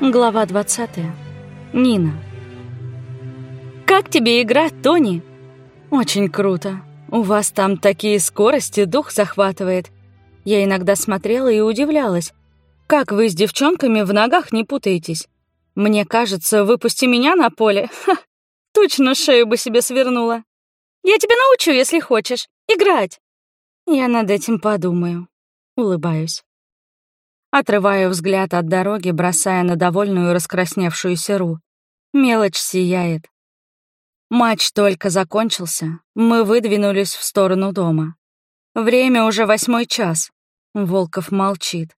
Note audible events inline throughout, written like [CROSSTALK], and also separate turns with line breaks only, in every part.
Глава 20. Нина. «Как тебе игра, Тони?» «Очень круто. У вас там такие скорости, дух захватывает. Я иногда смотрела и удивлялась. Как вы с девчонками в ногах не путаетесь? Мне кажется, выпусти меня на поле. [LAUGHS] Ха, точно шею бы себе свернула. Я тебя научу, если хочешь. Играть!» Я над этим подумаю. Улыбаюсь. Отрываю взгляд от дороги, бросая на довольную раскрасневшуюся Ру. Мелочь сияет. Матч только закончился. Мы выдвинулись в сторону дома. Время уже восьмой час. Волков молчит.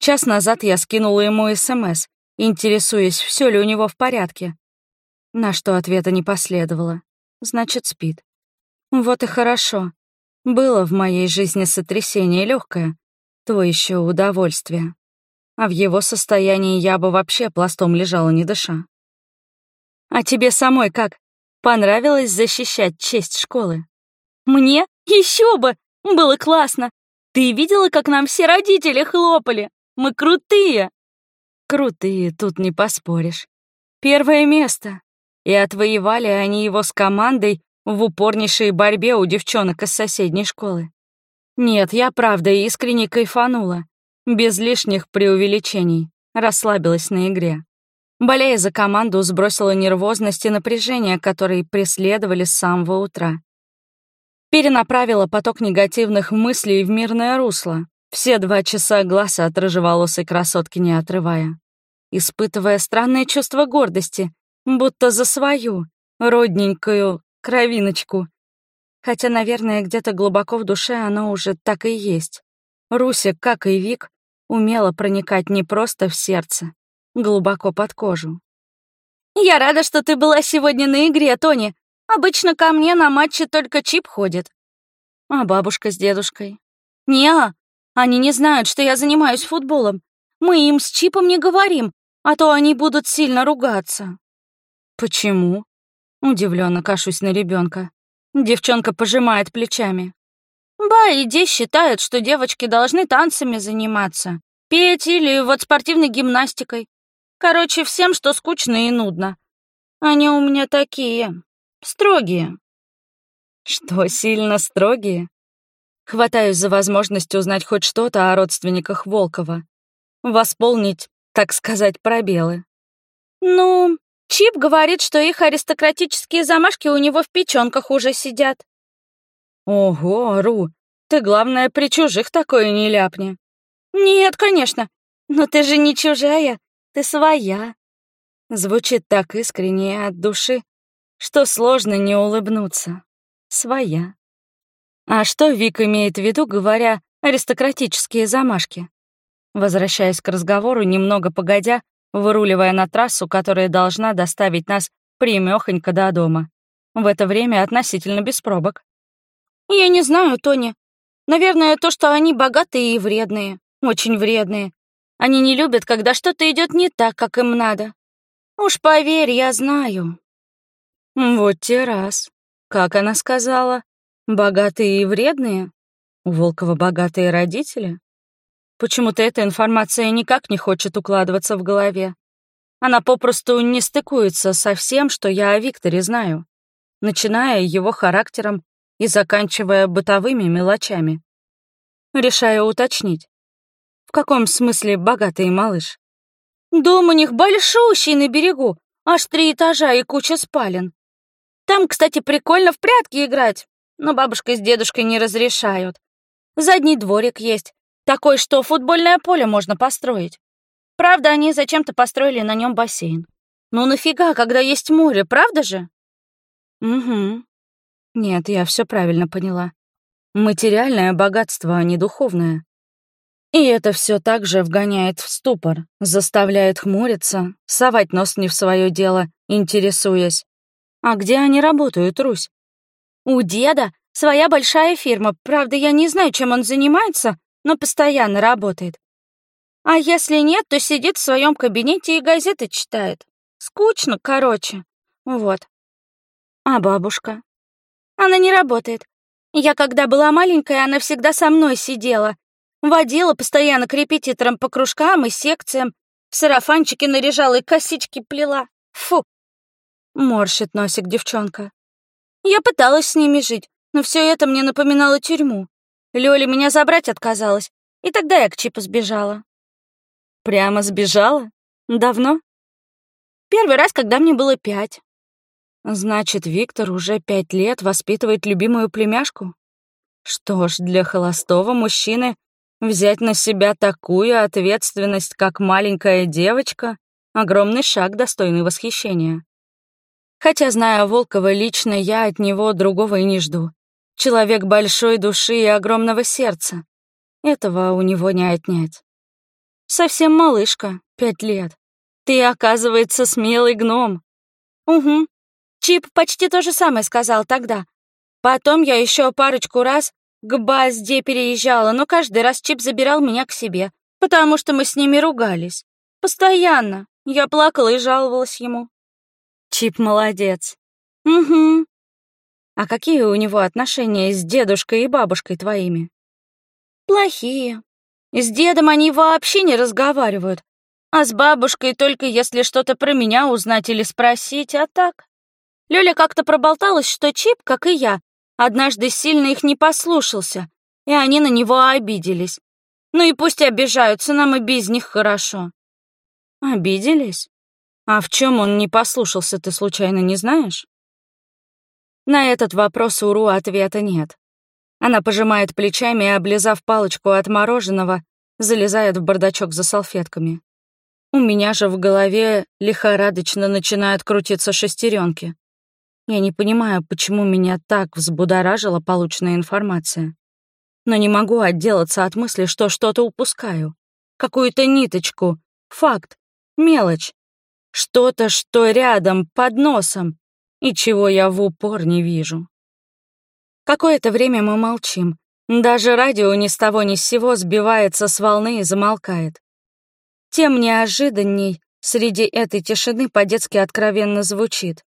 Час назад я скинула ему СМС, интересуясь, все ли у него в порядке. На что ответа не последовало. Значит, спит. Вот и хорошо. Было в моей жизни сотрясение легкое, то еще удовольствие. А в его состоянии я бы вообще пластом лежала, не дыша. А тебе самой как? Понравилось защищать честь школы? Мне? Еще бы! Было классно! Ты видела, как нам все родители хлопали? Мы крутые! Крутые, тут не поспоришь. Первое место. И отвоевали они его с командой в упорнейшей борьбе у девчонок из соседней школы. Нет, я правда искренне кайфанула. Без лишних преувеличений. Расслабилась на игре. Болея за команду, сбросила нервозность и напряжение, которые преследовали с самого утра. Перенаправила поток негативных мыслей в мирное русло. Все два часа глаз от рыжеволосой красотки не отрывая. Испытывая странное чувство гордости, будто за свою, родненькую кровиночку, Хотя, наверное, где-то глубоко в душе оно уже так и есть. Руся, как и Вик, умела проникать не просто в сердце, глубоко под кожу. «Я рада, что ты была сегодня на игре, Тони. Обычно ко мне на матче только Чип ходит». «А бабушка с дедушкой?» «Не, они не знают, что я занимаюсь футболом. Мы им с Чипом не говорим, а то они будут сильно ругаться». «Почему?» Удивленно кашусь на ребенка. Девчонка пожимает плечами. Ба и Ди считают, что девочки должны танцами заниматься, петь или вот спортивной гимнастикой. Короче, всем, что скучно и нудно. Они у меня такие, строгие. Что, сильно строгие? Хватаюсь за возможность узнать хоть что-то о родственниках Волкова. Восполнить, так сказать, пробелы. Ну, Чип говорит, что их аристократические замашки у него в печёнках уже сидят. Ого, Ру, ты, главное, при чужих такое не ляпни. Нет, конечно, но ты же не чужая, ты своя. Звучит так искренне и от души, что сложно не улыбнуться. Своя. А что Вик имеет в виду, говоря аристократические замашки? Возвращаясь к разговору, немного погодя, выруливая на трассу, которая должна доставить нас примёхонько до дома. В это время относительно без пробок. «Я не знаю, Тони. Наверное, то, что они богатые и вредные. Очень вредные. Они не любят, когда что-то идет не так, как им надо. Уж поверь, я знаю». «Вот те раз. Как она сказала? Богатые и вредные? У Волкова богатые родители?» Почему-то эта информация никак не хочет укладываться в голове. Она попросту не стыкуется со всем, что я о Викторе знаю, начиная его характером и заканчивая бытовыми мелочами. Решаю уточнить. В каком смысле богатый малыш? Дом у них большущий на берегу, аж три этажа и куча спален. Там, кстати, прикольно в прятки играть, но бабушка с дедушкой не разрешают. Задний дворик есть, такой, что футбольное поле можно построить. Правда, они зачем-то построили на нем бассейн. Ну нафига, когда есть море, правда же? Угу. Нет, я все правильно поняла. Материальное богатство, а не духовное. И это все так же вгоняет в ступор, заставляет хмуриться, совать нос не в свое дело, интересуясь. А где они работают, Русь? У деда своя большая фирма, правда, я не знаю, чем он занимается, но постоянно работает. А если нет, то сидит в своем кабинете и газеты читает. Скучно, короче. Вот. А бабушка? Она не работает. Я когда была маленькая, она всегда со мной сидела. Водила постоянно к репетиторам по кружкам и секциям. В сарафанчике наряжала и косички плела. Фу! Морщит носик девчонка. Я пыталась с ними жить, но все это мне напоминало тюрьму. Лёля меня забрать отказалась, и тогда я к Чипу сбежала. Прямо сбежала? Давно? Первый раз, когда мне было пять. Значит, Виктор уже пять лет воспитывает любимую племяшку? Что ж, для холостого мужчины взять на себя такую ответственность, как маленькая девочка, огромный шаг, достойный восхищения. Хотя, зная Волкова лично, я от него другого и не жду. Человек большой души и огромного сердца. Этого у него не отнять. Совсем малышка, пять лет. Ты, оказывается, смелый гном. Угу. Чип почти то же самое сказал тогда. Потом я еще парочку раз к Базде переезжала, но каждый раз Чип забирал меня к себе, потому что мы с ними ругались. Постоянно. Я плакала и жаловалась ему. Чип молодец. Угу. А какие у него отношения с дедушкой и бабушкой твоими? Плохие. С дедом они вообще не разговаривают, а с бабушкой только если что-то про меня узнать или спросить, а так. Лёля как-то проболталась, что Чип, как и я, однажды сильно их не послушался, и они на него обиделись. Ну и пусть обижаются, нам и без них хорошо. Обиделись? А в чем он не послушался, ты случайно не знаешь? На этот вопрос у Ру ответа нет. Она пожимает плечами и, облизав палочку от мороженого, залезает в бардачок за салфетками. У меня же в голове лихорадочно начинают крутиться шестеренки. Я не понимаю, почему меня так взбудоражила полученная информация. Но не могу отделаться от мысли, что что-то упускаю. Какую-то ниточку, факт, мелочь. Что-то, что рядом, под носом, и чего я в упор не вижу. Какое-то время мы молчим. Даже радио ни с того ни с сего сбивается с волны и замолкает. Тем неожиданней среди этой тишины по-детски откровенно звучит.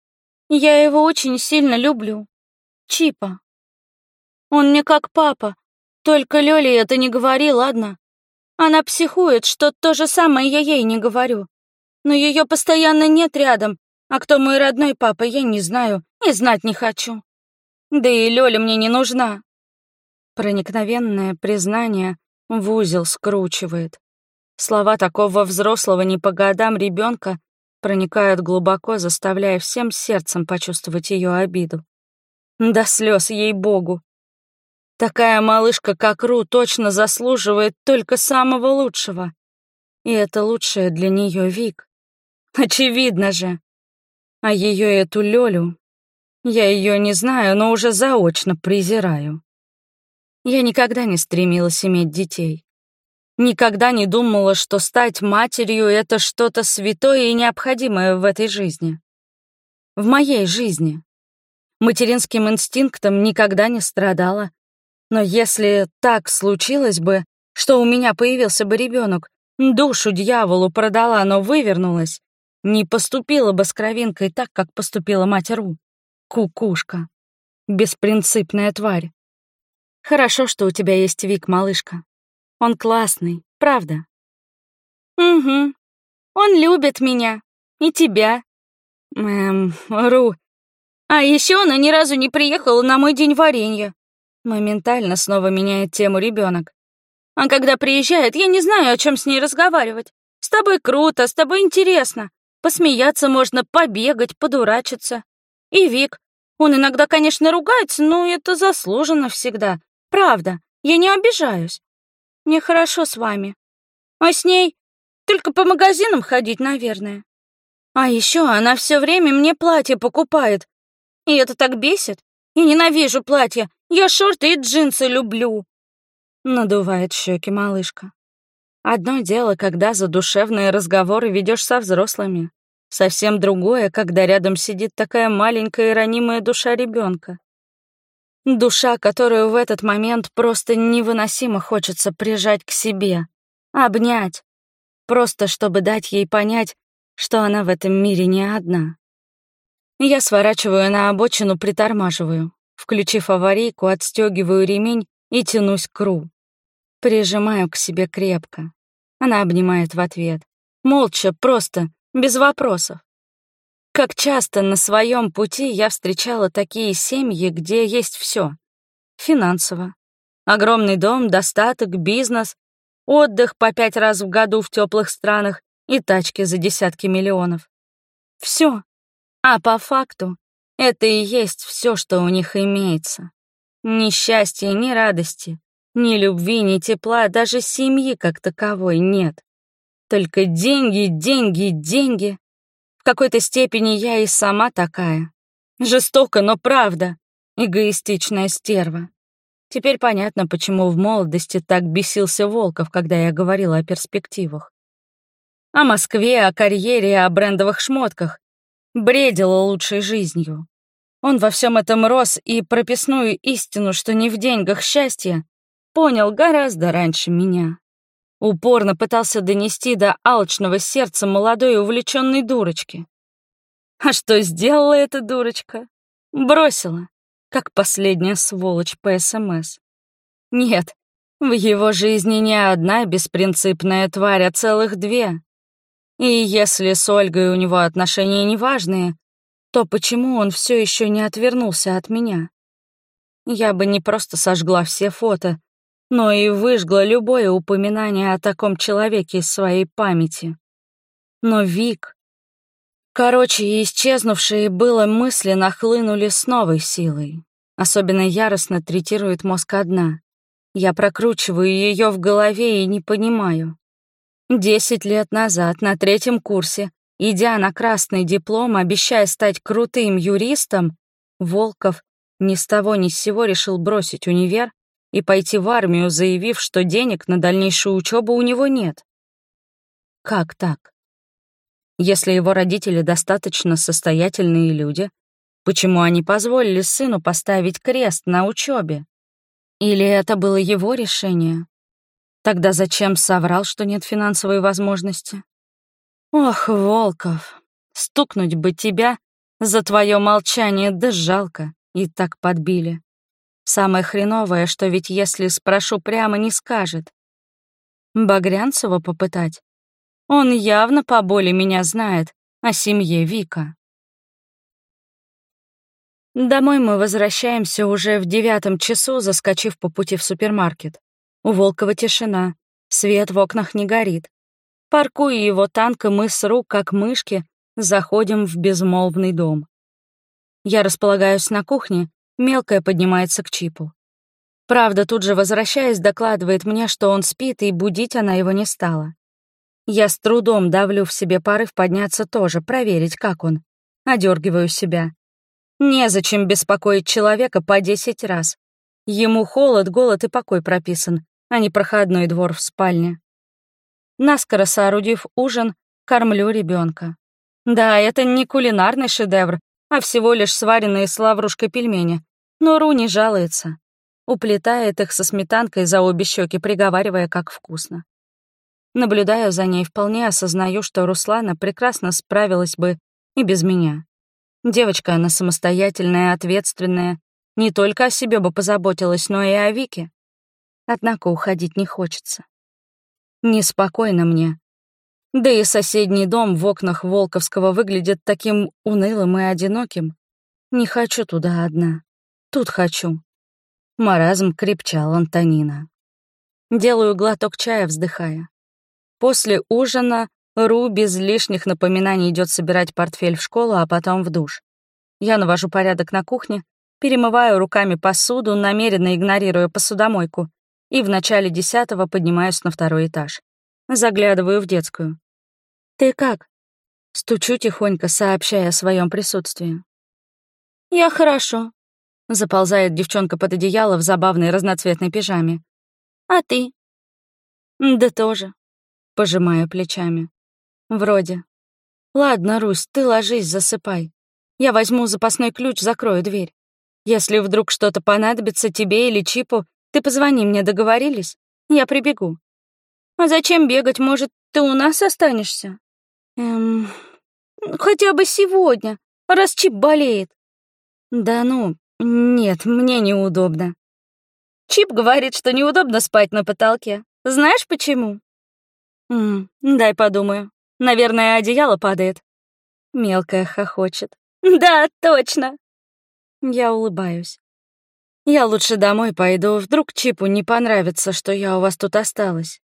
Я его очень сильно люблю. Чипа. Он мне как папа. Только Лёле это не говори, ладно? Она психует, что то же самое я ей не говорю. Но ее постоянно нет рядом, а кто мой родной папа, я не знаю и знать не хочу. Да и Лёля мне не нужна. Проникновенное признание в узел скручивает. Слова такого взрослого не по годам ребенка проникают глубоко, заставляя всем сердцем почувствовать ее обиду. До слез ей-богу. Такая малышка, как Ру, точно заслуживает только самого лучшего. И это лучшее для нее Вик. Очевидно же. А ее эту Лёлю я ее не знаю, но уже заочно презираю. Я никогда не стремилась иметь детей. Никогда не думала, что стать матерью — это что-то святое и необходимое в этой жизни. В моей жизни. Материнским инстинктом никогда не страдала. Но если так случилось бы, что у меня появился бы ребенок, душу дьяволу продала, но вывернулась, не поступила бы с кровинкой так, как поступила мать Ру. Кукушка. Беспринципная тварь. Хорошо, что у тебя есть Вик, малышка. Он классный, правда? Угу. Он любит меня. И тебя. Эм, Ру. А еще она ни разу не приехала на мой день варенья. Моментально снова меняет тему ребенок. А когда приезжает, я не знаю, о чем с ней разговаривать. С тобой круто, с тобой интересно. Посмеяться можно, побегать, подурачиться. И Вик, он иногда, конечно, ругается, но это заслуженно всегда. Правда, я не обижаюсь. Мне хорошо с вами. А с ней только по магазинам ходить, наверное. А еще она все время мне платье покупает. И это так бесит. Я ненавижу платья. Я шорты и джинсы люблю. Надувает щеки малышка. Одно дело, когда задушевные разговоры ведешь со взрослыми. Совсем другое, когда рядом сидит такая маленькая и ранимая душа ребенка. Душа, которую в этот момент просто невыносимо хочется прижать к себе, обнять, просто чтобы дать ей понять, что она в этом мире не одна. Я сворачиваю на обочину, притормаживаю, включив аварийку, отстегиваю ремень и тянусь к Ру. Прижимаю к себе крепко. Она обнимает в ответ. Молча, просто, без вопросов. Как часто на своем пути я встречала такие семьи, где есть все: Финансово. Огромный дом, достаток, бизнес, отдых по пять раз в году в теплых странах и тачки за десятки миллионов. Все. А по факту это и есть все, что у них имеется. Ни счастья, ни радости, ни любви, ни тепла, даже семьи как таковой нет. Только деньги, деньги, деньги. В какой-то степени я и сама такая. Жестоко, но правда. Эгоистичная стерва. Теперь понятно, почему в молодости так бесился Волков, когда я говорила о перспективах. О Москве, о карьере, о брендовых шмотках. Бредила лучшей жизнью. Он во всем этом рос и прописную истину, что не в деньгах счастье, понял гораздо раньше меня. Упорно пытался донести до алчного сердца молодой увлеченной дурочки. А что сделала эта дурочка? Бросила, как последняя сволочь по СМС. Нет, в его жизни не одна беспринципная тварь, а целых две. И если с Ольгой у него отношения неважные, то почему он все еще не отвернулся от меня? Я бы не просто сожгла все фото, но и выжгла любое упоминание о таком человеке из своей памяти. Но Вик... Короче, исчезнувшие было мысли нахлынули с новой силой. Особенно яростно третирует мозг одна. Я прокручиваю ее в голове и не понимаю. Десять лет назад, на третьем курсе, идя на красный диплом, обещая стать крутым юристом, Волков ни с того ни с сего решил бросить универ и пойти в армию, заявив, что денег на дальнейшую учебу у него нет. Как так? Если его родители достаточно состоятельные люди, почему они позволили сыну поставить крест на учебе? Или это было его решение? Тогда зачем соврал, что нет финансовой возможности? Ох, Волков, стукнуть бы тебя за твое молчание, да жалко, и так подбили. Самое хреновое, что ведь если спрошу прямо, не скажет. Багрянцева попытать? Он явно по боли меня знает о семье Вика. Домой мы возвращаемся уже в девятом часу, заскочив по пути в супермаркет. У Волкова тишина, свет в окнах не горит. Паркуя его танк, мы с рук, как мышки, заходим в безмолвный дом. Я располагаюсь на кухне, Мелкая поднимается к Чипу. Правда, тут же возвращаясь, докладывает мне, что он спит, и будить она его не стала. Я с трудом давлю в себе порыв подняться тоже, проверить, как он. Одергиваю себя. Незачем беспокоить человека по десять раз. Ему холод, голод и покой прописан, а не проходной двор в спальне. Наскоро соорудив ужин, кормлю ребенка. Да, это не кулинарный шедевр, а всего лишь сваренные с лаврушкой пельмени. Но Ру не жалуется. Уплетает их со сметанкой за обе щеки, приговаривая, как вкусно. Наблюдаю за ней, вполне осознаю, что Руслана прекрасно справилась бы и без меня. Девочка она самостоятельная, ответственная, не только о себе бы позаботилась, но и о Вике. Однако уходить не хочется. Неспокойно мне, да и соседний дом в окнах Волковского выглядит таким унылым и одиноким. Не хочу туда одна. Тут хочу. Маразм крепчал Антонина. Делаю глоток чая, вздыхая. После ужина Ру без лишних напоминаний идет собирать портфель в школу, а потом в душ. Я навожу порядок на кухне, перемываю руками посуду, намеренно игнорируя посудомойку, и в начале десятого поднимаюсь на второй этаж. Заглядываю в детскую. «Ты как?» Стучу тихонько, сообщая о своем присутствии. «Я хорошо», — заползает девчонка под одеяло в забавной разноцветной пижаме. «А ты?» «Да тоже», — пожимаю плечами. «Вроде. Ладно, Русь, ты ложись, засыпай. Я возьму запасной ключ, закрою дверь. Если вдруг что-то понадобится тебе или Чипу, ты позвони мне, договорились? Я прибегу». «А зачем бегать? Может, ты у нас останешься?» Эм, хотя бы сегодня, раз Чип болеет. Да ну, нет, мне неудобно. Чип говорит, что неудобно спать на потолке. Знаешь почему? М дай подумаю. Наверное, одеяло падает. Мелкая хохочет. [LAUGHS] Да, точно. Я улыбаюсь. Я лучше домой пойду, вдруг Чипу не понравится, что я у вас тут осталась.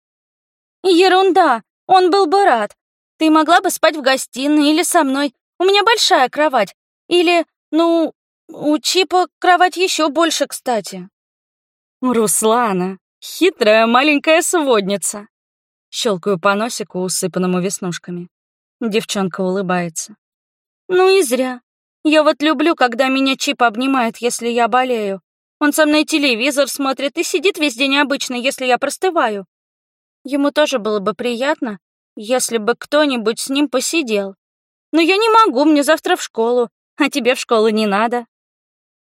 Ерунда, он был бы рад. Ты могла бы спать в гостиной или со мной. У меня большая кровать. Или, ну, у Чипа кровать еще больше, кстати. Руслана, хитрая маленькая сводница. Щелкаю по носику, усыпанному веснушками. Девчонка улыбается. Ну и зря. Я вот люблю, когда меня Чип обнимает, если я болею. Он со мной телевизор смотрит и сидит весь день обычно, если я простываю. Ему тоже было бы приятно, если бы кто-нибудь с ним посидел. Но я не могу, мне завтра в школу, а тебе в школу не надо.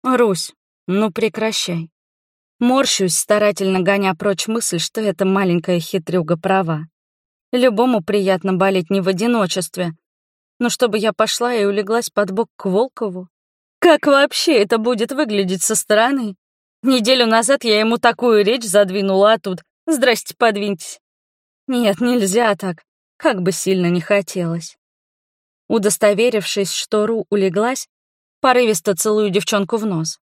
Русь, ну прекращай. Морщусь, старательно гоня прочь мысль, что эта маленькая хитрюга права. Любому приятно болеть не в одиночестве. Но чтобы я пошла и улеглась под бок к Волкову? Как вообще это будет выглядеть со стороны? Неделю назад я ему такую речь задвинула, а тут «Здрасте, подвиньтесь». Нет, нельзя так, как бы сильно не хотелось. Удостоверившись, что Ру улеглась, порывисто целую девчонку в нос.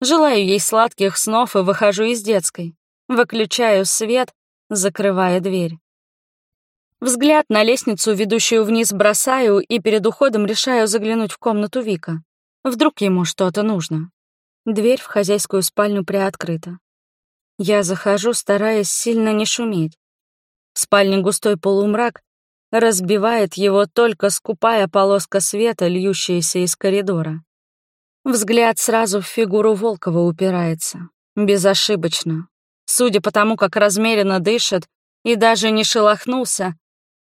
Желаю ей сладких снов и выхожу из детской. Выключаю свет, закрывая дверь. Взгляд на лестницу, ведущую вниз, бросаю и перед уходом решаю заглянуть в комнату Вика. Вдруг ему что-то нужно. Дверь в хозяйскую спальню приоткрыта. Я захожу, стараясь сильно не шуметь. В спальне густой полумрак, разбивает его только скупая полоска света, льющаяся из коридора. Взгляд сразу в фигуру Волкова упирается. Безошибочно. Судя по тому, как размеренно дышит и даже не шелохнулся,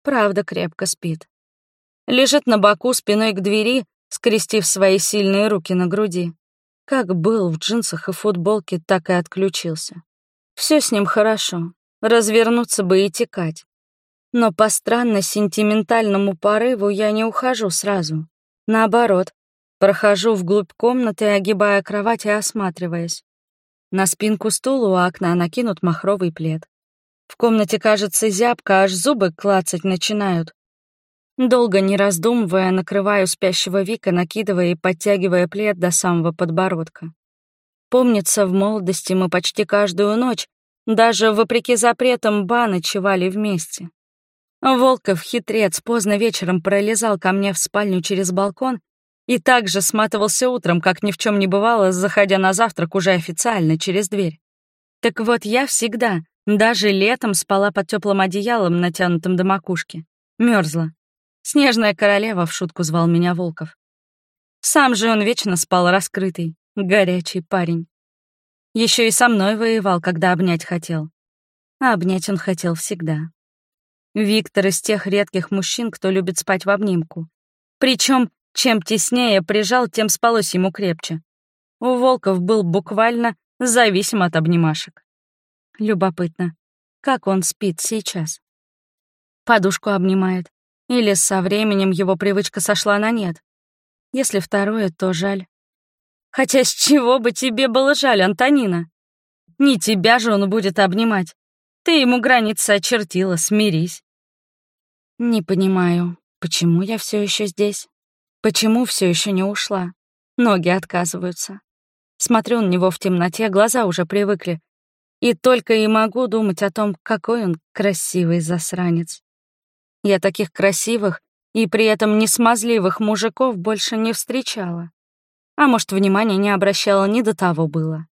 правда крепко спит. Лежит на боку спиной к двери, скрестив свои сильные руки на груди. Как был в джинсах и футболке, так и отключился. Все с ним хорошо, развернуться бы и текать. Но по странно-сентиментальному порыву я не ухожу сразу. Наоборот, прохожу вглубь комнаты, огибая кровать и осматриваясь. На спинку стула у окна накинут махровый плед. В комнате кажется зябко, аж зубы клацать начинают. Долго не раздумывая, накрываю спящего Вика, накидывая и подтягивая плед до самого подбородка. Помнится, в молодости мы почти каждую ночь, даже вопреки запретам ба, ночевали вместе. Волков, хитрец, поздно вечером пролезал ко мне в спальню через балкон и также сматывался утром, как ни в чем не бывало, заходя на завтрак уже официально через дверь. Так вот, я всегда, даже летом, спала под теплым одеялом, натянутым до макушки. Мерзла. Снежная королева в шутку звал меня Волков. Сам же он вечно спал раскрытый, горячий парень. Еще и со мной воевал, когда обнять хотел. А обнять он хотел всегда. Виктор из тех редких мужчин, кто любит спать в обнимку. Причем, чем теснее прижал, тем спалось ему крепче. У Волков был буквально зависим от обнимашек. Любопытно, как он спит сейчас? Подушку обнимает, или со временем его привычка сошла на нет? Если второе, то жаль. Хотя с чего бы тебе было жаль, Антонина? Не тебя же он будет обнимать. Ты ему границы очертила, смирись. Не понимаю, почему я все еще здесь? Почему все еще не ушла? Ноги отказываются. Смотрю на него в темноте, глаза уже привыкли. И только и могу думать о том, какой он красивый засранец. Я таких красивых и при этом не смазливых мужиков больше не встречала. А может, внимания не обращала, не до того было.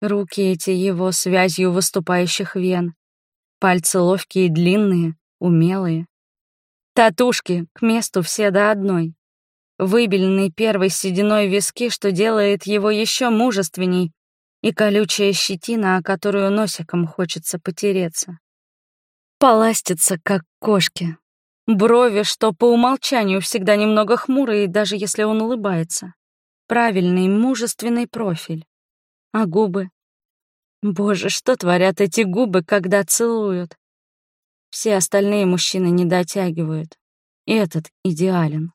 Руки эти его связью выступающих вен. Пальцы ловкие длинные, умелые. Татушки к месту все до одной. Выбеленный первой сединой виски, что делает его еще мужественней, и колючая щетина, о которую носиком хочется потереться. Поластится, как кошки. Брови, что по умолчанию всегда немного хмурые, даже если он улыбается. Правильный, мужественный профиль. А губы? Боже, что творят эти губы, когда целуют? Все остальные мужчины не дотягивают. И этот идеален.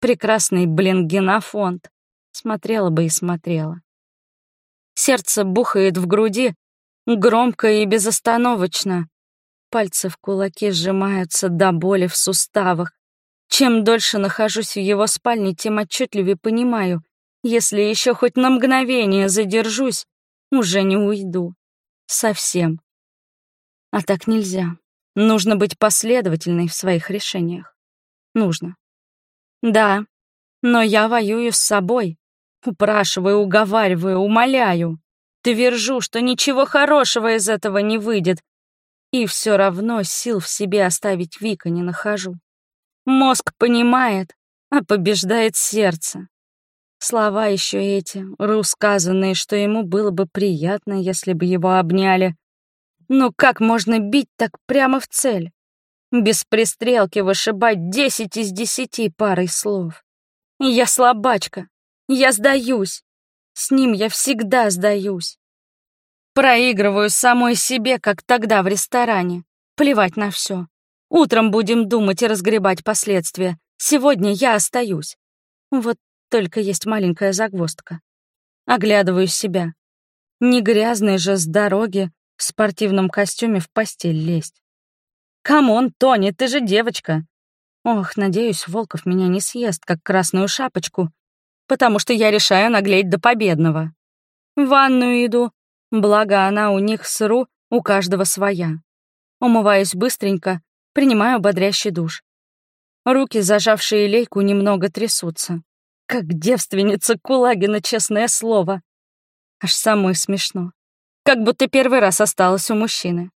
Прекрасный, блин, генофонд. Смотрела бы и смотрела. Сердце бухает в груди, громко и безостановочно, пальцы в кулаки сжимаются до боли в суставах. Чем дольше нахожусь в его спальне, тем отчетливее понимаю, если еще хоть на мгновение задержусь, уже не уйду. Совсем. А так нельзя. Нужно быть последовательной в своих решениях. Нужно. Да, но я воюю с собой. Упрашиваю, уговариваю, умоляю. Твержу, что ничего хорошего из этого не выйдет. И все равно сил в себе оставить Вика не нахожу. Мозг понимает, а побеждает сердце. Слова еще эти, рассказанные, что ему было бы приятно, если бы его обняли. Но как можно бить так прямо в цель? Без пристрелки вышибать десять из десяти парой слов. Я слабачка. Я сдаюсь. С ним я всегда сдаюсь. Проигрываю самой себе, как тогда в ресторане. Плевать на все. Утром будем думать и разгребать последствия. Сегодня я остаюсь. Вот только есть маленькая загвоздка. Оглядываю себя. Не грязный же с дороги в спортивном костюме в постель лезть. «Come on, Тони, ты же девочка!» Ох, надеюсь, Волков меня не съест, как красную шапочку, потому что я решаю наглеть до победного. В ванную иду, благо она у них сру, у каждого своя. Умываюсь быстренько, принимаю бодрящий душ. Руки, зажавшие лейку, немного трясутся. Как девственница Кулагина, честное слово. Аж самой смешно. Как будто первый раз осталась у мужчины.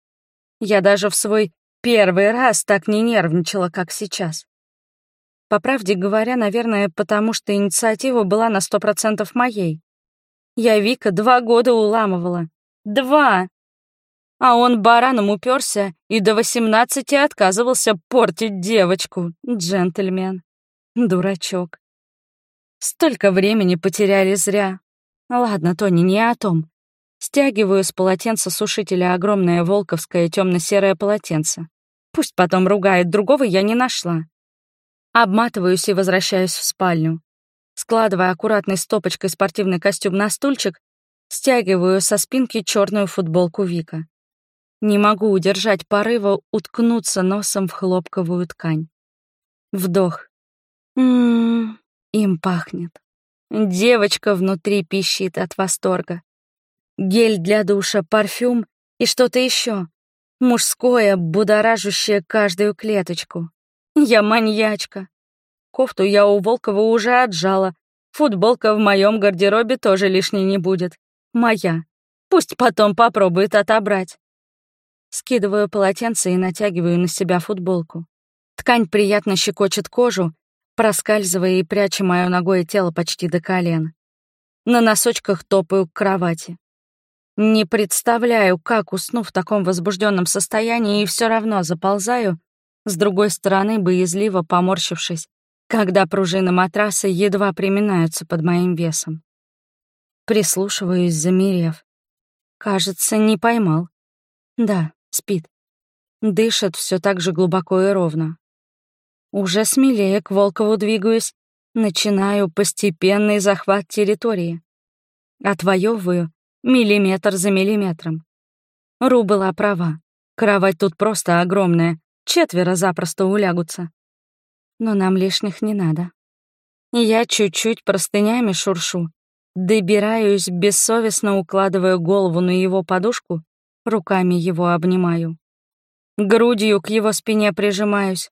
Я даже в свой первый раз так не нервничала, как сейчас. По правде говоря, наверное, потому что инициатива была на сто процентов моей. Я Вика два года уламывала. Два! А он бараном уперся и до восемнадцати отказывался портить девочку, джентльмен. Дурачок. Столько времени потеряли зря. Ладно, Тони, не о том. Стягиваю с полотенца сушителя огромное волковское темно-серое полотенце. Пусть потом ругает, другого я не нашла. Обматываюсь и возвращаюсь в спальню. Складывая аккуратной стопочкой спортивный костюм на стульчик, стягиваю со спинки черную футболку Вика. Не могу удержать порыва уткнуться носом в хлопковую ткань. Вдох. Ммм, им пахнет. Девочка внутри пищит от восторга. Гель для душа, парфюм и что-то еще. Мужское, будоражащее каждую клеточку. Я маньячка. Кофту я у Волкова уже отжала. Футболка в моем гардеробе тоже лишней не будет. Моя. Пусть потом попробует отобрать. Скидываю полотенце и натягиваю на себя футболку. Ткань приятно щекочет кожу, проскальзывая и пряча мое ногое тело почти до колен. На носочках топаю к кровати. Не представляю, как усну в таком возбужденном состоянии и все равно заползаю, с другой стороны, боязливо поморщившись, когда пружины матраса едва приминаются под моим весом. Прислушиваюсь, замерев. Кажется, не поймал. Да, спит. Дышит все так же глубоко и ровно. Уже смелее к Волкову двигаюсь, начинаю постепенный захват территории. Отвоевываю миллиметр за миллиметром. Ру была права. Кровать тут просто огромная, четверо запросто улягутся. Но нам лишних не надо. Я чуть-чуть простынями шуршу, добираюсь, бессовестно укладывая голову на его подушку, руками его обнимаю. Грудью к его спине прижимаюсь,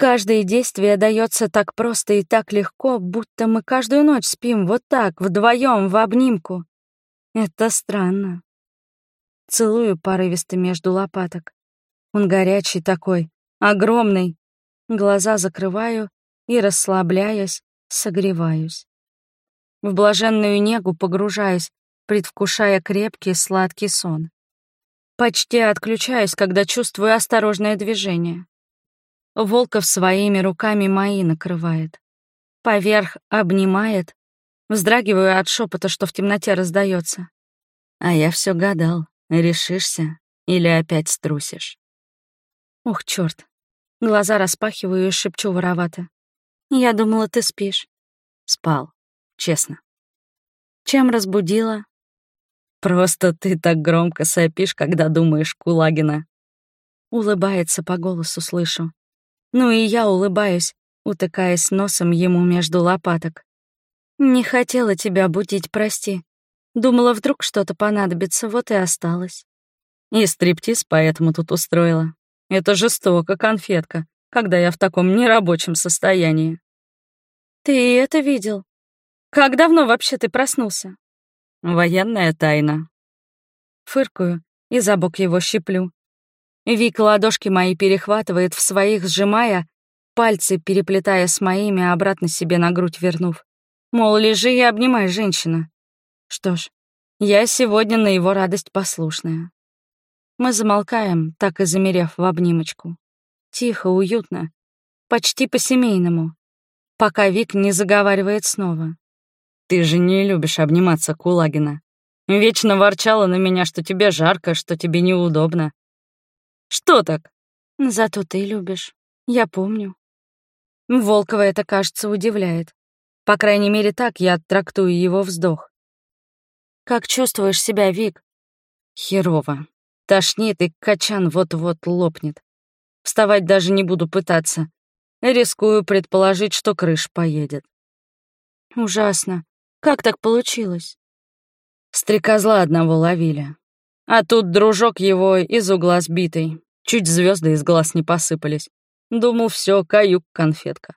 Каждое действие дается так просто и так легко, будто мы каждую ночь спим вот так, вдвоем в обнимку. Это странно. Целую порывисто между лопаток. Он горячий такой, огромный. Глаза закрываю и, расслабляясь, согреваюсь. В блаженную негу погружаюсь, предвкушая крепкий сладкий сон. Почти отключаюсь, когда чувствую осторожное движение. Волков своими руками мои накрывает. Поверх обнимает. Вздрагиваю от шепота, что в темноте раздается. А я все гадал, решишься или опять струсишь. Ух, черт! Глаза распахиваю и шепчу воровато. Я думала, ты спишь. Спал, честно. Чем разбудила? Просто ты так громко сопишь, когда думаешь Кулагина. Улыбается по голосу слышу. Ну и я улыбаюсь, утыкаясь носом ему между лопаток. Не хотела тебя будить, прости. Думала, вдруг что-то понадобится, вот и осталось. И стриптиз поэтому тут устроила. Это жестоко, конфетка, когда я в таком нерабочем состоянии. Ты это видел? Как давно вообще ты проснулся? Военная тайна. Фыркаю и за бок его щиплю. Вик ладошки мои перехватывает в своих, сжимая, пальцы переплетая с моими, обратно себе на грудь вернув. Мол, лежи и обнимай, женщина. Что ж, я сегодня на его радость послушная. Мы замолкаем, так и замерев в обнимочку. Тихо, уютно, почти по-семейному, пока Вик не заговаривает снова. «Ты же не любишь обниматься, Кулагина. Вечно ворчала на меня, что тебе жарко, что тебе неудобно. Что так? Зато ты любишь. Я помню. Волкова это, кажется, удивляет. По крайней мере, так я трактую его вздох. Как чувствуешь себя, Вик? Херово. Тошнит, и качан вот-вот лопнет. Вставать даже не буду пытаться. Рискую предположить, что крыш поедет. Ужасно. Как так получилось? Стрекозла одного ловили. А тут дружок его из угла сбитый. Чуть звезды из глаз не посыпались. Думал, все, каюк конфетка.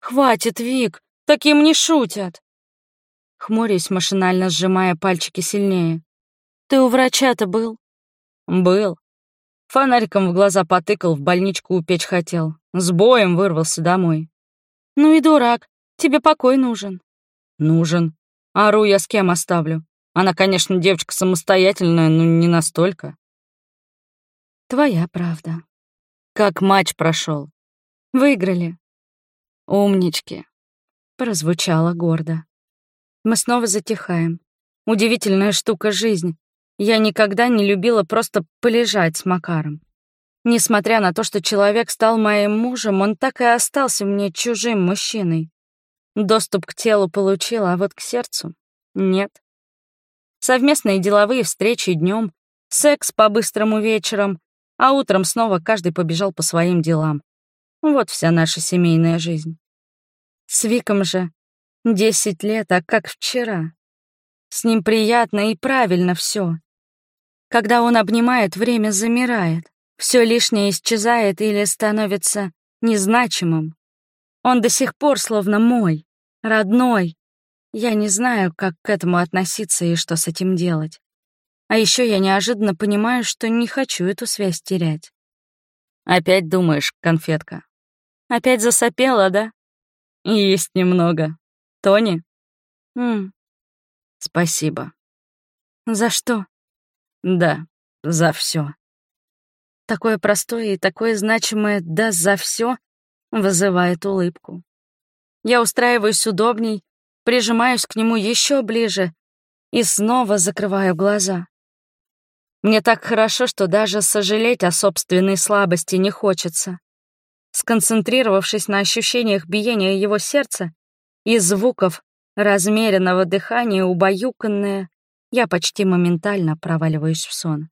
«Хватит, Вик, таким не шутят!» Хмурясь, машинально сжимая пальчики сильнее. «Ты у врача-то был?» «Был. Фонариком в глаза потыкал, в больничку упечь хотел. С боем вырвался домой». «Ну и дурак, тебе покой нужен». «Нужен. Ару я с кем оставлю? Она, конечно, девочка самостоятельная, но не настолько. Твоя правда. Как матч прошел. Выиграли. Умнички. Прозвучало гордо. Мы снова затихаем. Удивительная штука жизнь. Я никогда не любила просто полежать с Макаром. Несмотря на то, что человек стал моим мужем, он так и остался мне чужим мужчиной. Доступ к телу получил, а вот к сердцу — нет совместные деловые встречи днем, секс по-быстрому вечером, а утром снова каждый побежал по своим делам. Вот вся наша семейная жизнь. С Виком же десять лет, а как вчера. С ним приятно и правильно все. Когда он обнимает, время замирает, все лишнее исчезает или становится незначимым. Он до сих пор словно мой, родной, я не знаю, как к этому относиться и что с этим делать. А еще я неожиданно понимаю, что не хочу эту связь терять. Опять думаешь, конфетка? Опять засопела, да? Есть немного. Тони? М. Спасибо. За что? Да, за все. Такое простое и такое значимое «да за все вызывает улыбку. Я устраиваюсь удобней, прижимаюсь к нему еще ближе и снова закрываю глаза. Мне так хорошо, что даже сожалеть о собственной слабости не хочется. Сконцентрировавшись на ощущениях биения его сердца и звуков размеренного дыхания, убаюканное, я почти моментально проваливаюсь в сон.